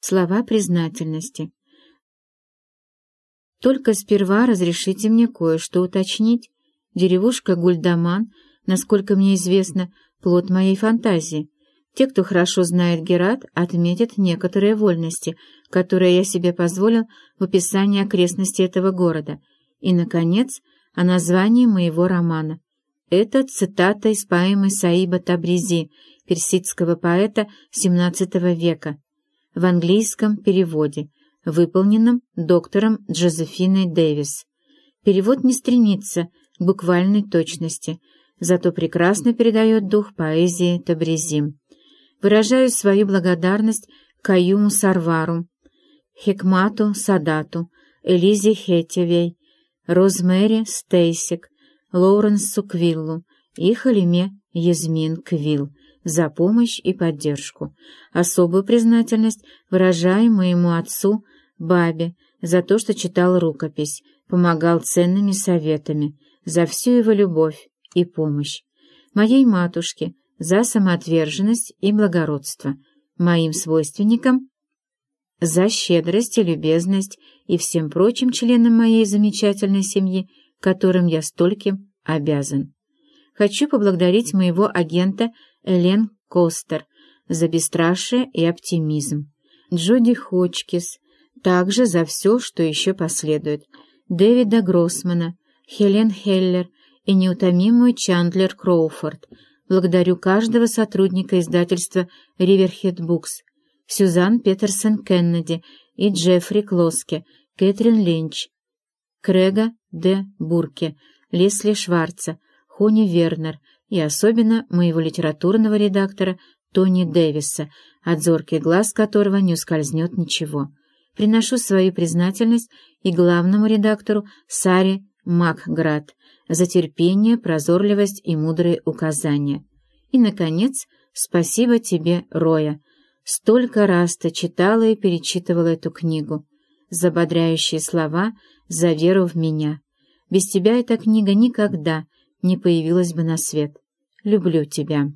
слова признательности. Только сперва разрешите мне кое-что уточнить. Деревушка Гульдаман, насколько мне известно, плод моей фантазии. Те, кто хорошо знает Герат, отметят некоторые вольности, которые я себе позволил в описании окрестностей этого города. И, наконец, о названии моего романа. Это цитата из поэмы Саиба Табризи, персидского поэта XVII века, в английском переводе, выполненном доктором Джозефиной Дэвис. Перевод не стремится к буквальной точности, зато прекрасно передает дух поэзии Табризи. Выражаю свою благодарность Каюму Сарвару, Хикмату Садату, Элизе Хетевей, Розмэри Стейсик, Лоуренсу Квиллу и Халиме Язмин Квилл за помощь и поддержку. Особую признательность выражаю моему отцу, бабе, за то, что читал рукопись, помогал ценными советами, за всю его любовь и помощь. Моей матушке за самоотверженность и благородство, моим свойственникам за щедрость и любезность и всем прочим членам моей замечательной семьи, которым я стольким обязан. Хочу поблагодарить моего агента Элен Костер за бесстрашие и оптимизм, Джоди Хочкис также за все, что еще последует, Дэвида Гроссмана, Хелен Хеллер и неутомимую Чандлер Кроуфорд. Благодарю каждого сотрудника издательства Riverhead Books, Сюзан Петерсон Кеннеди и Джеффри Клоске, Кэтрин Линч, Крега Д. Бурке, Лесли Шварца, Хони Вернер и особенно моего литературного редактора Тони Дэвиса, от зоркий глаз которого не ускользнет ничего. Приношу свою признательность и главному редактору Саре Макград за терпение, прозорливость и мудрые указания. И, наконец, спасибо тебе, Роя. Столько раз ты читала и перечитывала эту книгу. За ободряющие слова, за веру в меня. Без тебя эта книга никогда не появилась бы на свет. Люблю тебя.